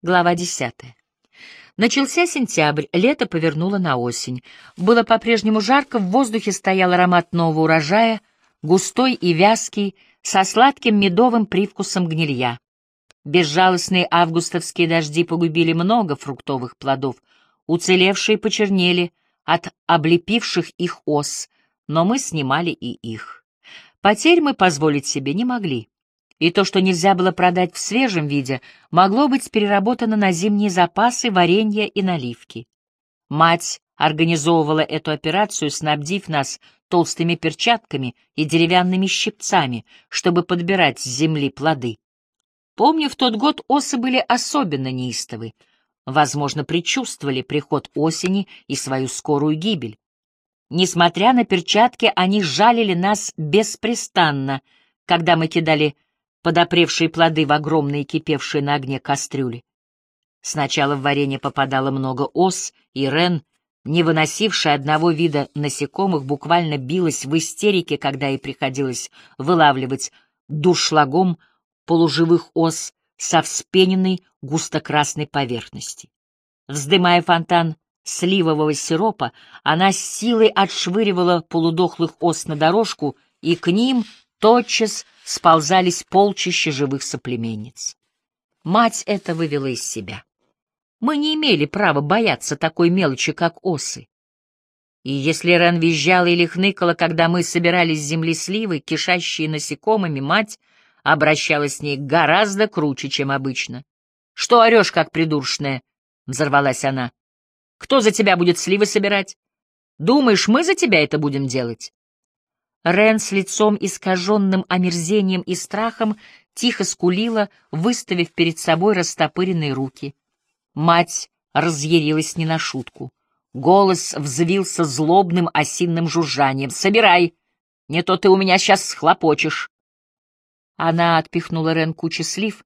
Глава десятая. Начался сентябрь, лето повернуло на осень. Было по-прежнему жарко, в воздухе стоял аромат нового урожая, густой и вязкий, со сладким медовым привкусом гнилья. Безжалостные августовские дожди погубили много фруктовых плодов, уцелевшие почернели от облепивших их ос, но мы снимали и их. Потерь мы позволить себе не могли и то, что нельзя было продать в свежем виде, могло быть переработано на зимние запасы варенья и наливки. Мать организовывала эту операцию, снабдив нас толстыми перчатками и деревянными щипцами, чтобы подбирать с земли плоды. Помню, в тот год осы были особенно неистовы, возможно, предчувствовали приход осени и свою скорую гибель. Несмотря на перчатки, они жалили нас беспрестанно, когда мы кидали подопревшие плоды в огромные кипевшие на огне кастрюли. Сначала в варенье попадало много ос, и Рен, не выносившая одного вида насекомых, буквально билась в истерике, когда ей приходилось вылавливать дуршлагом полуживых ос со вспененной густо-красной поверхности. Вздымая фонтан сливового сиропа, она с силой отшвыривала полудохлых ос на дорожку, и к ним тотчас сползались полчища живых соплеменниц. Мать это вывела из себя. Мы не имели права бояться такой мелочи, как осы. И если Рен визжала или хныкала, когда мы собирали с земли сливы, кишащие насекомыми, мать обращалась с ней гораздо круче, чем обычно. — Что орешь, как придуршная? — взорвалась она. — Кто за тебя будет сливы собирать? Думаешь, мы за тебя это будем делать? Рен с лицом искаженным омерзением и страхом тихо скулила, выставив перед собой растопыренные руки. Мать разъярилась не на шутку. Голос взвился злобным осинным жужжанием. «Собирай! Не то ты у меня сейчас схлопочешь!» Она отпихнула Рен кучу слив,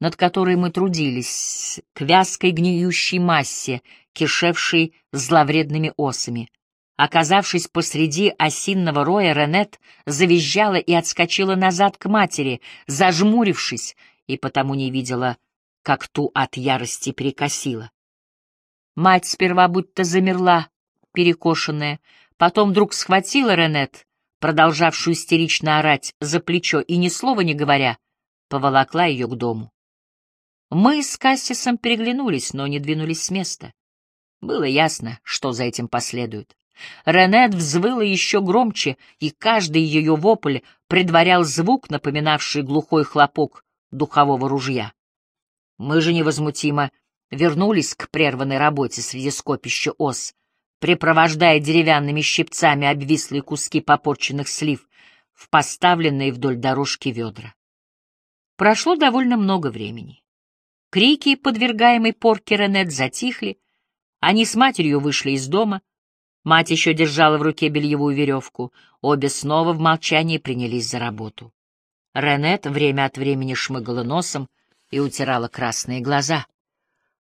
над которой мы трудились, к вязкой гниющей массе, кишевшей зловредными осами. Оказавшись посреди осинного роя, Ренет завизжала и отскочила назад к матери, зажмурившись, и потому не видела, как ту от ярости перекосила. Мать сперва будто замерла, перекошенная, потом вдруг схватила Ренет, продолжавшую истерично орать, за плечо и, ни слова не говоря, поволокла ее к дому. Мы с Кассисом переглянулись, но не двинулись с места. Было ясно, что за этим последует. Ренет взвыла еще громче, и каждый ее вопль предварял звук, напоминавший глухой хлопок духового ружья. Мы же невозмутимо вернулись к прерванной работе среди скопища ос, припровождая деревянными щипцами обвислые куски попорченных слив в поставленные вдоль дорожки ведра. Прошло довольно много времени. Крики, подвергаемые порке Ренет, затихли, они с матерью вышли из дома — Мать еще держала в руке бельевую веревку. Обе снова в молчании принялись за работу. Ренет время от времени шмыгала носом и утирала красные глаза.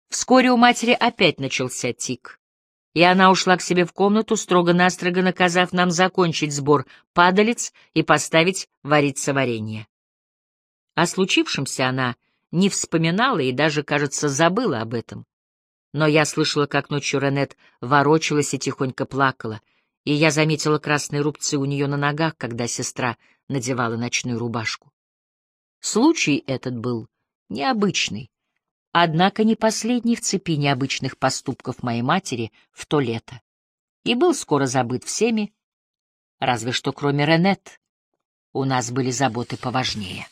Вскоре у матери опять начался тик, и она ушла к себе в комнату, строго-настрого наказав нам закончить сбор падалец и поставить вариться варенье. О случившемся она не вспоминала и даже, кажется, забыла об этом. Но я слышала, как ночью Ренет ворочалась и тихонько плакала, и я заметила красные рубцы у нее на ногах, когда сестра надевала ночную рубашку. Случай этот был необычный, однако не последний в цепи необычных поступков моей матери в то лето, и был скоро забыт всеми, разве что кроме Ренет у нас были заботы поважнее.